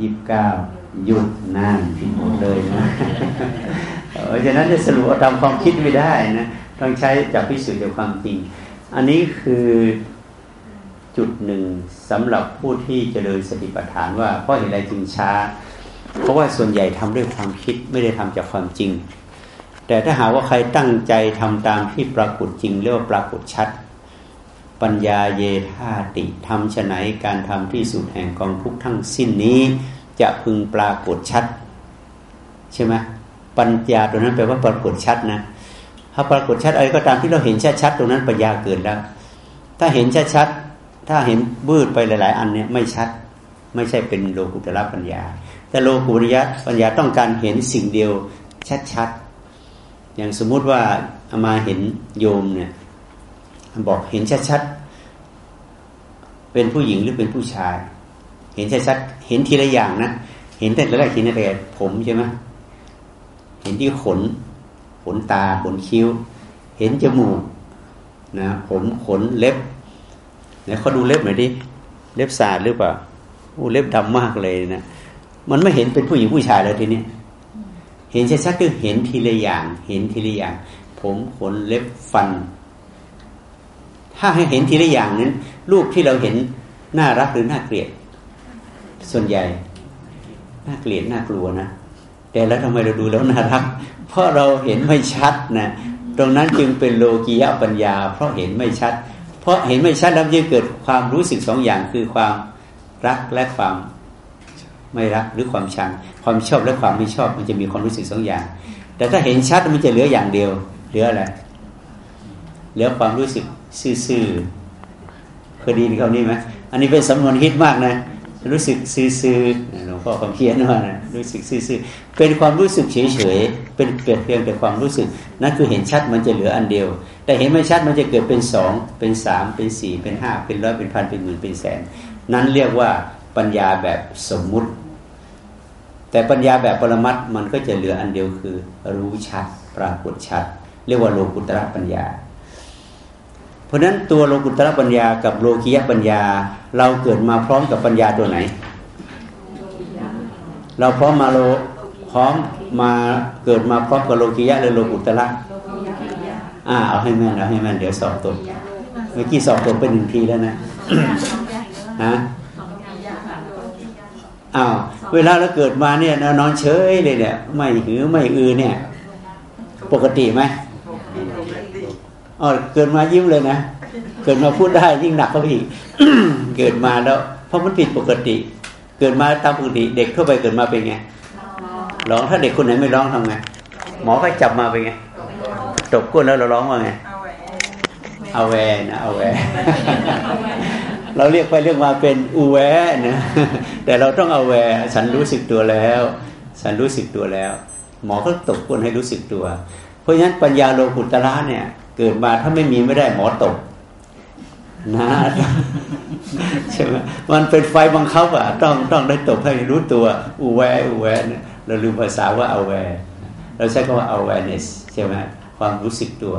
ยี่สิบเก้าหยุดนานผิดหมดเลยนะเพราะฉะนั้นจะสรุปเอาตามความคิดไม่ได้นะต้องใช้จากพิสูจน์จากความจริง อันนี้คือจุดหนึ่งสำหรับผู้ที่จเจริญสติปัฏฐานว่าเพราะเหตุใดจึงช้า เพราะว่าส่วนใหญ่ทำด้วยความคิดไม่ได้ทำจากความจริง แต่ถ้าหากว่าใครตั้งใจทำตามที่ปรากฏจริงเรียกว่าปรากฏชัด ปัญญาเยธาติทำฉไหนการทำที่สุดแห่งกองทุกทั้งสิ้นนี้ จะพึงปรากฏชัด ใช่ไหมปัญญาตัวนั้นแปลว่าปรากฏชัดนะ ถ้าปรากฏชัดอะไรก็ตามที่เราเห็นชัดๆตรงนั้นปัญญาเกิดแล้ว ถ้าเห็นชัดๆถ้าเห็นบืดไปหลาย ๆ อันเนี่ยไม่ชัด ไม่ใช่เป็นโลกุตระปัญญา แต่โลกุตระปัญญาต้องการเห็นสิ่งเดียวชัดๆอย่างสมมุติว่าอามาเห็นโยมเนี่ย บอกเห็นชัดๆเป็นผู้หญิงหรือเป็นผู้ชาย เห็นชัดๆเห็นทีละอย่างนะเห็นแต่ละแรกเห็นแต่ผมใช่ไหมเห็นที่ขน ขนตาขนคิ้ว เห็นจมูกนะผมขนเล็บเนี่ยเขาดูเล็บหน่อยดิเล็บสาดหรือเปล่าอู้เล็บดำมากเลยนะมันไม่เห็นเป็นผู้หญิงผู้ชายแล้วทีนี้เห็นชัดๆคือเห็นทีละอย่าง เห็นทีละอย่าง ผมขนเล็บฟัน ถ้าให้เห็นทีละอย่างนั้นรูปที่เราเห็นน่ารักหรือน่าเกลียด ส่วนใหญ่น่าเกลียดน่ากลัวนะแต่แล้วทำไมเราดูแล้วน่ารัก เพราะเราเห็นไม่ชัดนะตรงนั้นจึงเป็นโลกียปัญญา เพราะเห็นไม่ชัด เพราะเห็นไม่ชัดแล้วจึงเกิดความรู้สึกสองอย่างคือความรักและความไม่รักหรือความชัง ความชอบและความไม่ชอบมันจะมีความรู้สึกสองอย่าง แต่ถ้าเห็นชัดมันจะเหลืออย่างเดียวเหลืออะไรเหลือความรู้สึก ซื่อๆเคยดีนคำนี้ไหมอันนี้เป็นสำนวนฮิตมากนะ รู้สึกซื่อๆหลวงพ่อคำเขียนว่านะรู้สึกซื่อๆเป็นความรู้สึกเฉยๆเป็นเกิดเพียงแต่ความรู้สึก นั่นคือเห็นชัดมันจะเหลืออันเดียว แต่เห็นไม่ชัดมันจะเกิดเป็นสองเป็นสามเป็นสี่เป็นห้าเป็นร้อยเป็นพันเป็นหมื่นเป็นแสน นั้นเรียกว่าปัญญาแบบสมมุติ แต่ปัญญาแบบปรมัตมันก็จะเหลืออันเดียวคือ รู้ชัดปรากฏชัด เรียกว่าโลกุตระปัญญา ราะฉะนั้นตัวโลกุตระปัญญากับโลกียปัญญา เราเกิดมาพร้อมกับปัญญาตัวไหน เราพร้อมมาโลพร้อมมาเกิดมาพร้อมกับโลกียะหรือโลกุตระอ่าเอาให้แม่นเอาให้แม่นเดี๋ยวสอบตกเมื่อกี้สอบตกเป็นหนึ่งทีแล้วนะฮะอ้าวเวลาเราเกิดมาเนี่ยนอนเฉยเลยเนี่ย ไม่หือไม่อือเนี่ย ปกติไหม อ๋อเกิดมายิ้มเลยนะ เกิดมาพูดได้ยิ่งหนักเข้าไปอีกเกิดมาแล้ว เพราะมันผิดปกติ เกิดมาตามปกติ เด็กทั่วไปเกิดมาเป็นไงร้องถ้าเด็กคนไหนไม่ร้องทำไง หมอก็จับมาเป็นไงตบก้นแล้วเราร้องว่าไงเอาแวนะเอาแวเราเรียกไปเรียกมาเป็นอูแวนะแต่เราต้องเอาแวฉันรู้สึกตัวแล้ว ฉันรู้สึกตัวแล้ว หมอก็ตบก้นให้รู้สึกตัว เพราะฉะนั้นปัญญาโลกุตระเนี่ย กิดมาถ้าไม่มีไม่ได้หมอตกนะใช่ไหมมันเป็นไฟบังคับอะต้องต้องได้ตบให้รู้ตัวอูแวอูแวเนี่ยเราลืมภาษาว่าเอาแวเราใช้คำว่า awareness ใช่ไหมความรู้สึกตัว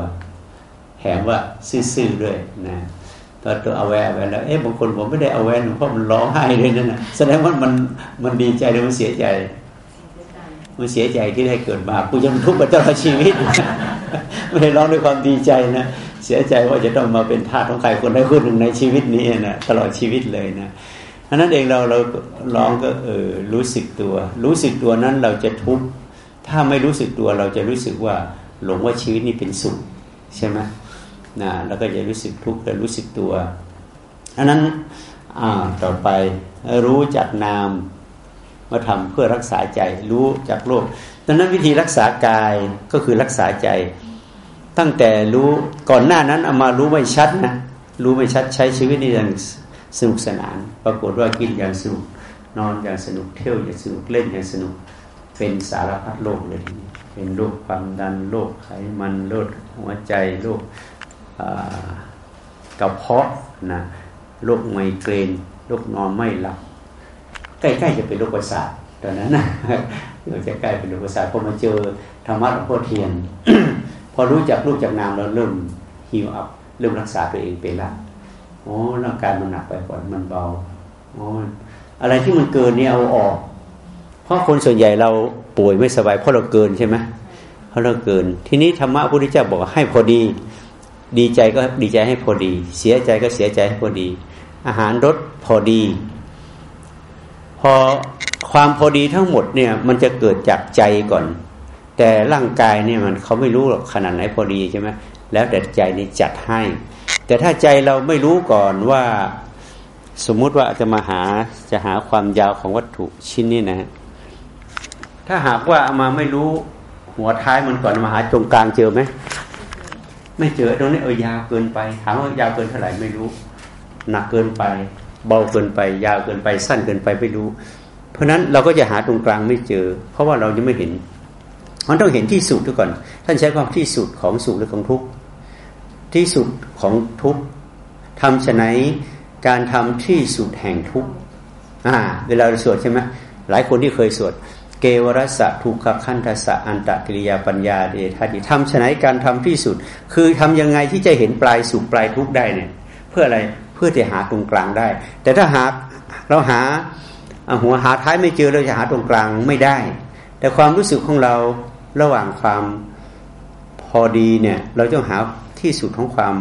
แถมว่าซื่อๆด้วยนะตอนตัว aware ไปแล้วเอ๊ะบางคนผมไม่ได้ aware เพราะมันร้องไห้เลยนั่นนะแสดงว่ามันมันดีใจหรือมันเสียใจ มันเสียใจที่ได้เกิดมากูจะทุกข์ไปตลอดชีวิต ไม่ได้ร้องด้วยความดีใจนะเสียใจว่าจะต้องมาเป็นทาสของใครคนใดคนหนึ่งในชีวิตนี้นะตลอดชีวิตเลยนะอันนั้นเองเราเราร้องก็เออรู้สึกตัว รู้สึกตัวนั้นเราจะทุกข์ถ้าไม่รู้สึกตัวเราจะรู้สึกว่าหลงว่าชีวิตนี้เป็นสุขใช่ไหมนะแล้วก็จะรู้สึกทุกข์แต่รู้สึกตัวอันนั้นอ่าต่อไปรู้จักนามมาทำเพื่อรักษาใจ รู้จากโลกดังนั้นวิธีรักษากายก็คือรักษาใจ ตั้งแต่รู้ก่อนหน้านั้นเอามารู้ไม่ชัดนะรู้ไม่ชัดใช้ชีวิตนี่อย่างสนุกสนาน ปรากฏว่ากินอย่างสนุก นอนอย่างสนุกเที่ยวอย่างสนุกเล่นอย่างสนุก เป็นสารพัดโรคเลยทีนี้เป็นโรคความดันโรคไขมันโรคหัวใจโรคกระเพาะนะโรคไมเกรนโรคนอนไม่หลับใกล้ๆจะเป็นโรคประสาทตอนนั้นนะเราจะใกล้เป็นโรคประสาทพอมาเจอธรรมะหลวงพ่อเทียน พอรู้จักรูปจากนามเราเริ่มฮิวอัพเริ่มรักษาตัวเองเป็นละโอ้ร่างกายมันหนักไปก่อนมันเบาโอ้อะไรที่มันเกินนี่เอาออก เพราะคนส่วนใหญ่เราป่วยไม่สบายเพราะเราเกินใช่ไหมเพราะเราเกิน ทีนี้ธรรมะพระพุทธเจ้าบอกให้พอดี ดีใจก็ดีใจให้พอดี เสียใจก็เสียใจให้พอดี อาหารรสพอดี พอความพอดีทั้งหมดเนี่ย มันจะเกิดจากใจก่อน แต่ร่างกายเนี่ยมันเขาไม่รู้หรอกขนาดไหนพอดีใช่ไหมแล้วแต่ใจนี่จัดให้ แต่ถ้าใจเราไม่รู้ก่อนว่าสมมุติว่าจะมาหาจะหาความยาวของวัตถุชิ้นนี้นะถ้าหากว่ามาไม่รู้หัวท้ายมันก่อนมาหาตรงกลางเจอไหมไม่เจอตรงนี้เออยาวเกินไปถามว่ายาวเกินเท่าไหร่ไม่รู้ หนักเกินไป เบาเกินไป ยาวเกินไป สั้นเกินไปไม่รู้ เพราะนั้นเราก็จะหาตรงกลางไม่เจอ เพราะว่าเรายังไม่เห็น มันต้องเห็นที่สุดด้วยก่อน ท่านใช้ความที่สุดของสุขหรือของทุกข์ที่สุดของทุกข์ทำฉะไหนการทำที่สุดแห่งทุกข์อ่า เวลาเราสวดใช่ไหมหลายคนที่เคยสวด เกวรสะทุกขคันทสะอันตะกิริยาปัญญาเดชาดิทำฉะไหนการทำที่สุด คือทำยังไงที่จะเห็นปลายสุขปลายทุกข์ได้เนี่ย เพื่ออะไรเพื่อจะหาตรงกลางได้ แต่ถ้าหาเราหาหัวหาท้ายไม่เจอเราจะหาตรงกลางไม่ได้ แต่ความรู้สึกของเรา ระหว่างความพอดีเนี่ย เราต้องหาที่สุดของความ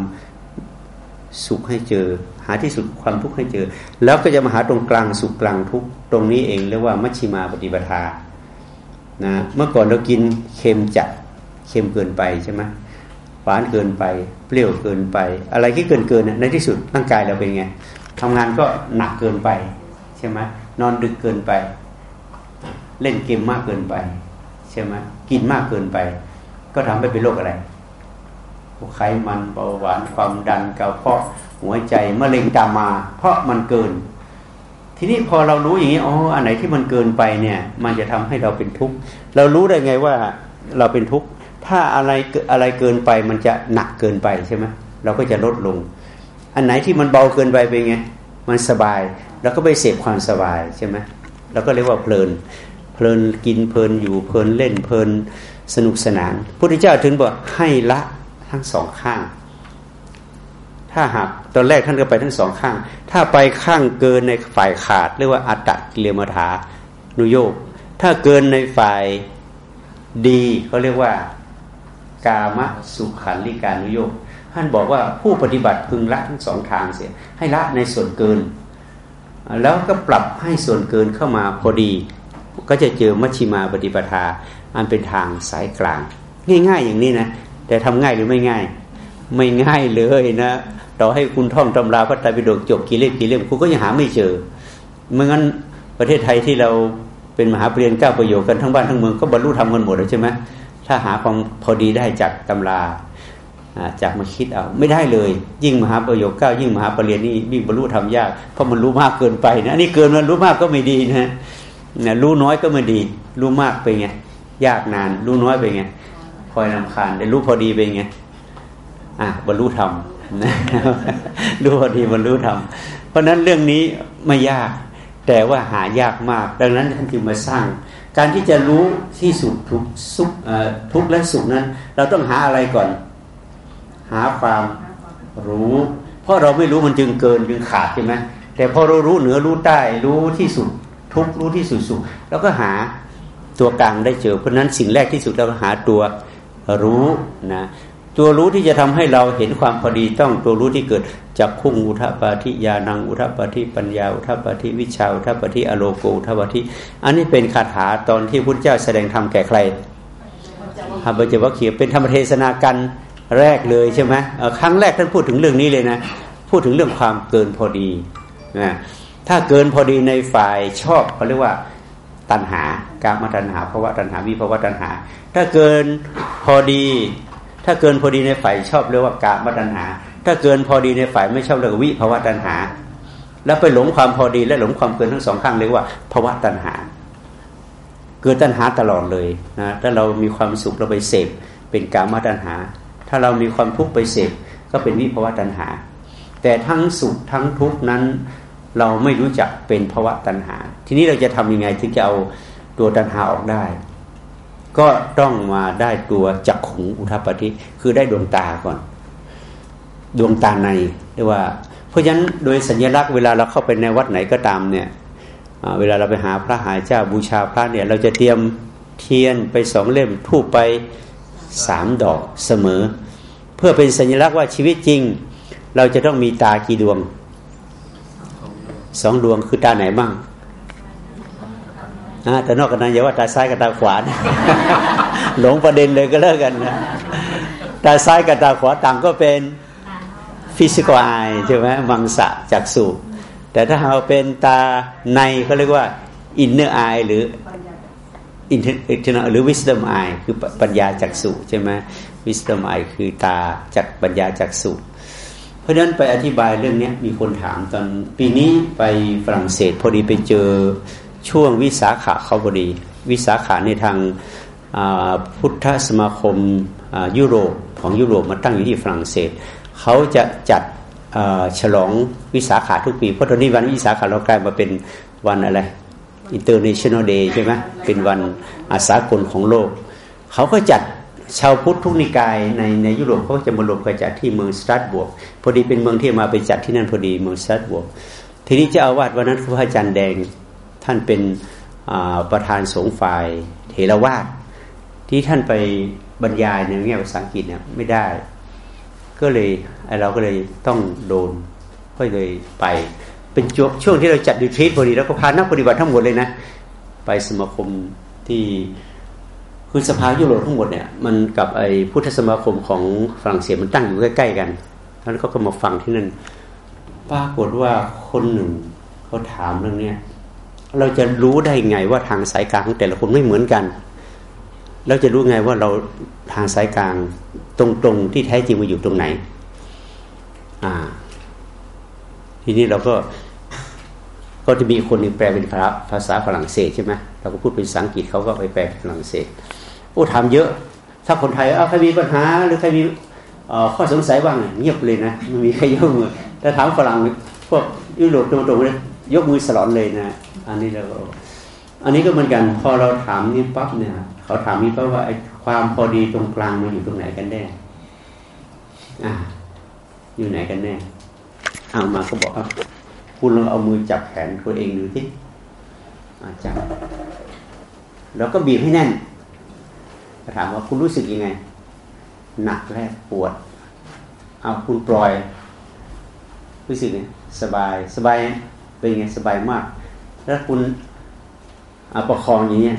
สุขให้เจอ หาที่สุดความทุกข์ให้เจอ แล้วก็จะมาหาตรงกลางสุขกลางทุกข์ตรงนี้เองเรียกว่ามัชชิมาปฏิปทานะเมื่อก่อนเรากินเค็มจัดเค็มเกินไปใช่ไหมหวานเกินไป เปรี้ยวเกินไป อะไรที่เกินเกินในที่สุดร่างกายเราเป็นไงทำงานก็หนักเกินไปใช่ไหมนอนดึกเกินไป เล่นเกมมากเกินไป ใช่ไหมกินมากเกินไป ก็ทำให้เป็นโรคอะไรไขมันเบาหวานความดันกระเพาะหัวใจมะเร็งตามมา เพราะมันเกิน ทีนี้พอเรารู้อย่างนี้อ๋ออันไหนที่มันเกินไปเนี่ย มันจะทำให้เราเป็นทุกข์เรารู้ได้ไงว่าเราเป็นทุกข์ถ้าอะไรอะไรเกินไปมันจะหนักเกินไปใช่ไหมเราก็จะลดลง อันไหนที่มันเบาเกินไปเป็นไงมันสบาย แล้วก็ไปเสพความสบายใช่ไหมเราก็เรียกว่าเพลิน เพลินกินเพลินอยู่เพลินเล่นเพลินสนุกสนานพุทธเจ้าถึงบอกให้ละทั้งสองข้าง ถ้าหากตอนแรกท่านก็ไปทั้งสองข้าง ถ้าไปข้างเกินในฝ่ายขาด เรียกว่าอัตตกิเลมถานุโยกถ้าเกินในฝ่ายดีเขาเรียกว่ากามสุขันลิการนุโยกท่านบอกว่าผู้ปฏิบัติพึงละทั้งสองทางเสียให้ละในส่วนเกิน แล้วก็ปรับให้ส่วนเกินเข้ามาพอดี ก็จะเจอมัชชิมาปฏิปทา อันเป็นทางสายกลาง ง่าย ๆ อย่างนี้นะ แต่ทำง่ายหรือไม่ง่าย ไม่ง่ายเลยนะต่อให้คุณท่องตำราพระไตรปิฎกจบกี่เล่มกี่เล่มคุณก็ยังหาไม่เจอเมื่องั้นประเทศไทยที่เราเป็นมหาปริญญาเก้าประโยชน์กันทั้งบ้านทั้งเมืองก็บรรลุธรรมกันหมดแล้วใช่ไหมถ้าหาความพอดีได้จากตำราจากมาคิดเอาไม่ได้เลย ยิ่งมหาประโยชน์เก้ายิ่งมหาปรริญญานี่ยิ่งบรรลุธรรมยากเพราะมันรู้มากเกินไปนะนี่เกินมันรู้มากก็ไม่ดีนะ นะรู้น้อยก็ไม่ดี รู้มากไปไงยากนาน รู้น้อยไปไงคอยลำคาญได้รู้พอดีเป็นไงอะบรรลุธรรมนะรู้พอดีบรรลุธรรมเพราะนั้นเรื่องนี้ไม่ยาก แต่ว่าหายากมาก ดังนั้นท่านจึงมาสร้าง การที่จะรู้ที่สุดทุกสุขทุกและสุขนั้น เราต้องหาอะไรก่อน หาความรู้ เพราะเราไม่รู้มันจึงเกินจึงขาดใช่ไหมแต่พอเรารู้เหนือรู้ใต้รู้ที่สุด ทุกรู้ที่สุดสุขแล้วก็หาตัวกลางได้เจอ เพราะนั้นสิ่งแรกที่สุดเราก็หาตัวรู้นะตัวรู้ที่จะทำให้เราเห็นความพอดีต้องตัวรู้ที่เกิดจากคุ้งอุทปาทิยานังอุทปาทิปัญญาอุทปาทิวิชาอุทปาทิอโลโกอุทปาทิอันนี้เป็นคาถาตอนที่พุทธเจ้าแสดงธรรมแก่ใครฮับเจวัคคียเป็นธรรมเทศนากันแรกเลยใช่ไหมครั้งแรกท่านพูดถึงเรื่องนี้เลยนะ พูดถึงเรื่องความเกินพอดีนะ ถ้าเกินพอดีในฝ่ายชอบเขาเรียกว่าตัณหาการมาตัณหาภาวะตัณหาวิภาวะตัณหา ถ้าเกินพอดี ถ้าเกินพอดีในฝ่ายชอบเรียกว่ากามาตัณหา ถ้าเกินพอดีในฝ่ายไม่ชอบเรียกวิภาวะตัณหา แล้วไปหลงความพอดีและหลงความเกินทั้งสองข้างเรียกว่าภาวะตัณหา เกิดตัณหาตลอดเลยนะถ้าเรามีความสุขเราไปเสพเป็นกามาตัณหา ถ้าเรามีความทุกข์ไปเสพก็เป็นวิภาวะตัณหา แต่ทั้งสุขทั้งทุกข์นั้น เราไม่รู้จักเป็นภาวะตัณหา ทีนี้เราจะทำยังไงถึงจะเอาตัวตัณหาออกได้ ก็ต้องมาได้ตัวจักขุงอุทัปฏิคือได้ดวงตาก่อน ดวงตาในเรียกว่า เพราะฉะนั้นโดยสัญลักษณ์เวลาเราเข้าไปในวัดไหนก็ตามเนี่ยเวลาเราไปหาพระหายเจ้าบูชาพระเนี่ย เราจะเตรียมเทียนไปสองเล่มทูบไปสามดอกเสมอ เพื่อเป็นสัญลักษณ์ว่าชีวิตจริง เราจะต้องมีตากี่ดวง สองดวงคือตาไหนบ้างแต่นอกจากนั้นอย่าว่าตาซ้ายกับตาขวานะหลงประเด็นเลยก็เลิกกันนะตาซ้ายกับตาขวาต่างก็เป็น physical eye ใช่ไหมมังสจักษุแต่ถ้าเราเป็นตาในเขาเรียกว่า inner eye หรือ inner หรือ wisdom eye คือปัญญาจักษุใช่ไหมวิสเดมไอคือตาจักปัญญาจักสุ เพราะฉะนั้นไปอธิบายเรื่องนี้มีคนถามตอนปีนี้ไปฝรั่งเศสพอดีไปเจอช่วงวิสาขาเขาพอดี วิสาขาในทางพุทธสมาคมยุโรปของยุโรปมาตั้งอยู่ที่ฝรั่งเศสเขาจะจัดฉลองวิสาขาทุกปี เพราะตอนนี้วันวิสาขาเรากลายมาเป็นวันอะไร International Day ใช่ไหมเป็นวันอาสากลของโลก เขาก็จัด ชาวพุทธทุกนิกายในในยุโรปเขาจะมารวมกันจัดที่เมืองสตรัสบวกพอดีเป็นเมืองที่มาไปจัดที่นั่นพอดีเมืองสตรัสบวกทีนี้เจ้าอาวาสวันนั้นคือพระอาจารย์แดงท่านเป็นประธานสงฆ์ฝ่ายเทรวาสที่ท่านไปบรรยายในแง่ภาษาอังกฤษเนี่ยไม่ได้ ก็เลยเราก็เลยต้องโดนก็เลยไปเป็นช่วงที่เราจัดดีทรีตพอดีแล้วก็พานักปฏิบัติทั้งหมดเลยนะ ไปสมาคมที่ คือสภายุโรปทั้งหมดเนี่ยมันกับไอพุทธสมาคมของฝรั่งเศสมันตั้งอยู่ใกล้ๆกันแล้วเขาก็มาฟังที่นั่นปรากฏว่าคนหนึ่งเขาถามเรื่องเนี้ยเราจะรู้ได้ไงว่าทางสายกลางของแต่ละคนไม่เหมือนกัน เราจะรู้ไงว่าเราทางสายกลางตรงๆที่แท้จริงมาอยู่ตรงไหน อ่า ทีนี้เราก็ก็จะมีคนนึงแปลเป็นภาษาฝรั่งเศสใช่ไหมเราก็พูดเป็นภาษาอังกฤษเขาก็ไปแปลฝรั่งเศส โอ้ถามเยอะ ถ้าคนไทยเอาใครมีปัญหาหรือใครมีข้อสงสัยบ้างเงียบเลยนะไม่มีใครยกมือแต่ถามฝรั่งพวกยุโรปตรงๆเลยยกมือสลอนเลยนะอันนี้เราอันนี้ก็เหมือนกันพอเราถามนี่ปั๊บเนี่ยเขาถามนี่ปั๊บว่าไอ้ความพอดีตรงกลางมันอยู่ตรงไหนกันแน่อ่าอยู่ไหนกันแน่เอามาก็บอกว่าคุณลองเอามือจับแขนตัวเองดูที่จับแล้วก็บีบให้แน่น ถามว่าคุณรู้สึกยังไง หนักแรกปวด เอาคุณปล่อย รู้สึกไงสบายสบายเป็นไงสบายมาก แล้วคุณอประคองอย่างนี้ย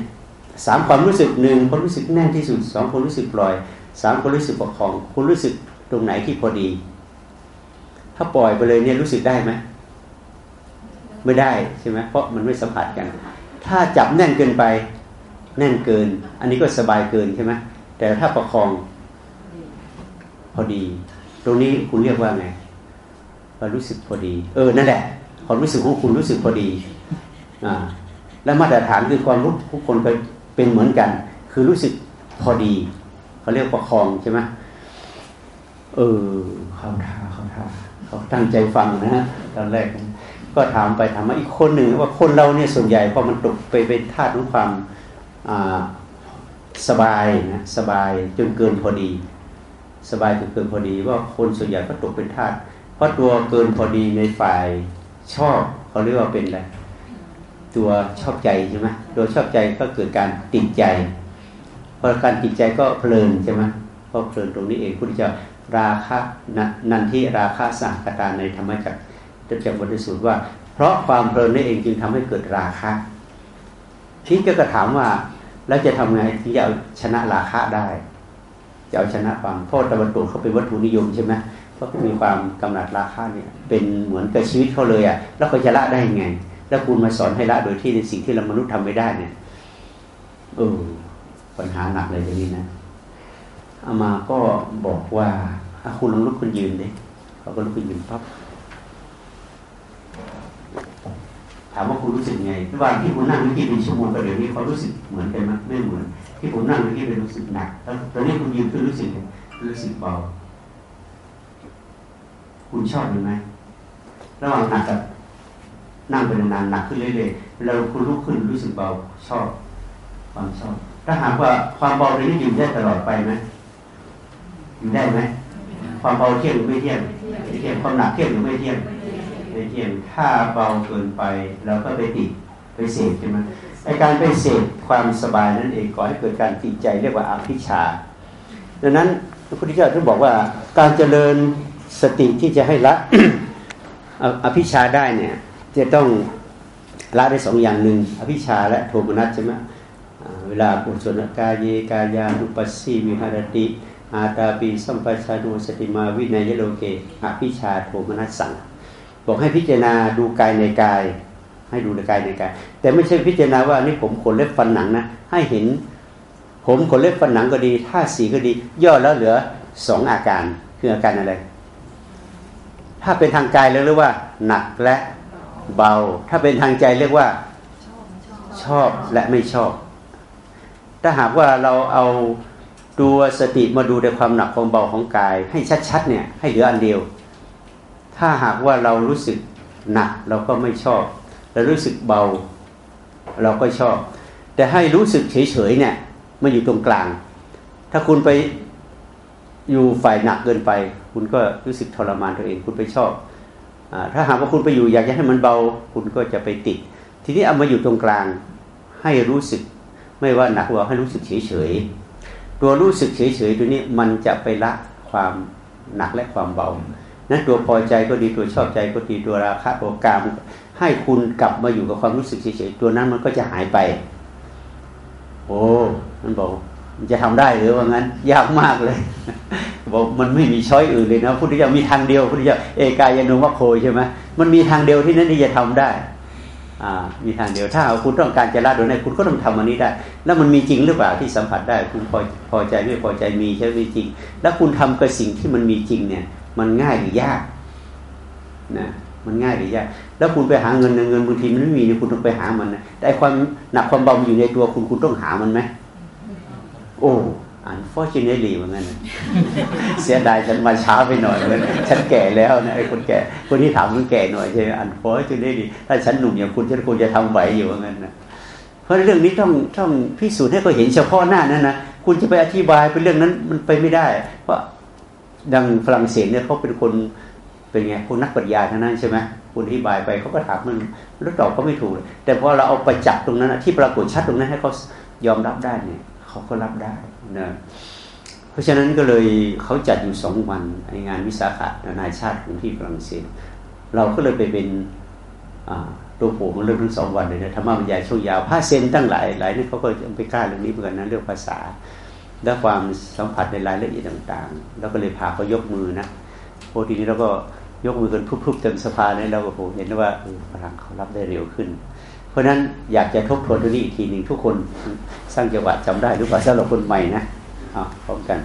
สามความรู้สึกหนึ่งคนรู้สึกแน่นที่สุดสองคนรู้สึกปล่อยสามคนรู้สึกประคอง คุณรู้สึกตรงไหนที่พอดี ถ้าปล่อยไปเลยเนี่ยรู้สึกได้ไหมไม่ได้ใช่ไหมเพราะมันไม่สัมผัสกัน ถ้าจับแน่นเกินไป แน่นเกิน อันนี้ก็สบายเกินใช่ไหมแต่ถ้าประคองพอดี ตรงนี้คุณเรียกว่าไงเรารู้สึกพอดี เออนั่นแหละความรู้สึกของคุณรู้สึกพอดีอ่าและมาตรฐานคือความรู้ทุกคนเป็นเหมือนกัน คือรู้สึกพอดีเขาเรียกประคองใช่ไหมเออเขาท่าเขาท่าเขาตั้งใจฟังนะฮะตอนแรกก็ถามไปถามมาอีกคนหนึ่งว่าคนเราเนี่ยส่วนใหญ่พอมันตกไปเป็นธาตุของความ สบายนะสบายจนเกินพอดี สบายจนเกินพอดีว่าคนส่วนใหญ่ก็ตกเป็นธาตุเพราะตัวเกินพอดีในฝ่ายชอบเขาเรียกว่าเป็นอะไรตัวชอบใจใช่ไหมตัวชอบใจก็เกิดการติดใจพอการติดใจก็เพลินใช่ไหมก็เพลินตรงนี้เองพุทธเจ้าราคะนันที่ราคะสังกตาในธรรมจักรจะจำบทสูตรว่า เพราะความเพลินนี่เองจึงทำให้เกิดราคะ ทีก็กระถามว่าแล้วจะทำไงที่จะเอาชนะราคะได้ จะเอาชนะความเพราะตะวันตกเขาเป็นวัตถุนิยมใช่ไหมเขามีความกำหนัดราคาเนี่ย เป็นเหมือนกับชีวิตเขาเลยอะแล้วเขาจะละได้ยังไง แล้วคุณมาสอนให้ละโดยที่ในสิ่งที่เรามนุษย์ทำไม่ได้เนี่ยเออปัญหาหนักเลยอย่างนี้นะอามาก็บอกว่าคุณลองลุกคุณยืนดิเขาก็ลุกขึ้นยืนปั๊บ ถามว่าคุณรู้สึกไงระหว่างที่คุณนั่งเมื่อกี้เป็นชั่วโมงกับเดี๋ยวนี้เขารู้สึกเหมือนกันไหมไม่เหมือน ที่ผมนั่งเมื่อกี้เป็นรู้สึกหนักแล้วตอนนี้คุณยืนคุณรู้สึกรู้สึกเบา คุณชอบหรือไม่ระหว่างหนักกับนั่งไปนานหนักขึ้นเรื่อยๆเราคุณลุกขึ้นรู้สึกเบาชอบ ความชอบ ถ้าหากว่าความเบานี้อยู่ได้ตลอดไปไหมอยู่ได้ไหมความเบาเที่ยงหรือไม่เที่ยงเที่ยงความหนักเที่ยงหรือไม่เที่ยง ไม่เที่ยงถ้าเบาเกินไปเราก็ไปติดไปเสพใช่ไหมไอการไปเสพความสบายนั่นเองก่อให้เกิดการติดใจเรียกว่าอาภิชา ดังนั้นพระพุทธเจ้าท่านบอกว่าการเจริญสติที่จะให้ละอภิชาได้เนี่ยจะต้องละได้สองอย่างหนึ่งอภิชาและโทมนัสใช่ไหมเวลาปุชนกายเยกายานุปัสสีวิหารติอาตาปีสัมปชานุสติมาวินัยโลเกอภิชาโทมนัสสัง บอกให้พิจารณาดูกายในกาย ให้ดูในกายในกาย แต่ไม่ใช่พิจารณาว่านี่ผมขนเล็บฟันหนังนะให้เห็น ผมขนเล็บฟันหนังก็ดีท่าสีก็ดี ย่อแล้วเหลือสองอาการคืออาการอะไร ถ้าเป็นทางกายเรียกว่า หนักและเบา ถ้าเป็นทางใจเรียกว่า ชอบและไม่ชอบ ถ้าหากว่าเราเอาตัวสติมาดูในความหนักความเบาของกาย ให้ชัดๆเนี่ยให้เหลืออันเดียว ถ้าหากว่าเรารู้สึกหนักเราก็ไม่ชอบแล้วรู้สึกเบา เราก็ชอบ แต่ให้รู้สึกเฉยๆเนี่ยมันอยู่ตรงกลาง ถ้าคุณไปอยู่ฝ่ายหนักเกินไป คุณก็รู้สึกทรมานตัวเอง คุณไปชอบอถ้าหากว่าคุณไปอยู่อยากจะให้มันเบา คุณก็จะไปติด ทีนี้เอามาอยู่ตรงกลาง ให้รู้สึกไม่ว่าหนักว่าให้รู้สึกเฉยๆตัวรู้สึกเฉยๆตัวนี้มันจะไปละความหนักและความเบา นั้นตัวพอใจก็ดีตัวชอบใจก็ดีตัวราคะตัวกามให้คุณกลับมาอยู่กับความรู้สึกเฉยๆตัวนั้นมันก็จะหายไป โอ้มันบอกมันจะทำได้หรือว่างั้น ยากมากเลย บอกมันไม่มีช้อยอื่นเลยนะพุทธิเจ้ามีทางเดียวพุทธิเจ้าเอกายโนวัคโคใช่ไหมมันมีทางเดียวที่นั้นที่จะทำได้ อ่า มีทางเดียวถ้าคุณต้องการจะละโดยในคุณก็ต้องทำอันนี้ได้ แล้วมันมีจริงหรือเปล่าที่สัมผัสได้ คุณพอพอใจไม่พอใจมีใช่ไหมจริง แล้วคุณทำกับสิ่งที่มันมีจริงเนี่ย มันง่ายหรือยากนะมันง่ายหรือยากแล้วคุณไปหาเงินเงินบางทีมันไม่มีคุณต้องไปหามันนะแต่ความหนักความเบาอยู่ในตัวคุณคุณต้องหามันไหมโอ้ unfortunately เหมือนกันเสียดายฉันมาช้าไปหน่อยเลยฉันแก่แล้วนะไอ้คนแก่คนที่ถามมันแก่หน่อยใช่ไหม unfortunately ถ้าฉันหนุ่มอย่างคุณฉันคงจะทำไหวอยู่เหมือนกันนะเพราะเรื่องนี้ต้องต้องพิสูจน์ให้เขาเห็นเฉพาะหน้านั้นนะคุณจะไปอธิบายเป็นเรื่องนั้นมันไปไม่ได้ เพราะ ดังฝรั่งเศสเนี่ยเขาเป็นคนเป็นไงพวกนักปรัชญาทั้งนั้นใช่ไหมคุณอธิบายไปเขาก็ถามมันแล้วตอบก็ไม่ถูก แต่พอเราเอาประจักษ์ตรงนั้นที่ปรากฏชัดตรงนั้นให้เขายอมรับได้เนี่ยเขาก็รับได้นะเพราะฉะนั้นก็เลยเขาจัดอยู่สองวันในงานวิสาขะนานาชาติของที่ฝรั่งเศส เราก็เลยไปเป็นตัวโผล่เรื่องทั้งสองวันเลยนะธรรมบรรยายช่วงยาวผ้าเซนตั้งหลายหลายนี่เขาก็ไปกล้าเรื่องนี้เหมือนกันนะเรื่องภาษา และความสัมผัสในรายละเอียดต่างๆ แล้วก็เลยพาเขายกมือนะโอ้ทีนี้เราก็ยกมือกันพุบๆเต็มสภาเนี่ยเราก็เห็นว่าพลังเขารับได้เร็วขึ้น เพราะนั้นอยากจะทบทวนตรงนี้อีกทีหนึ่งทุกคนสร้างจังหวะจำได้หรือเปล่าสำหรับคนใหม่นะเอาพร้อมกัน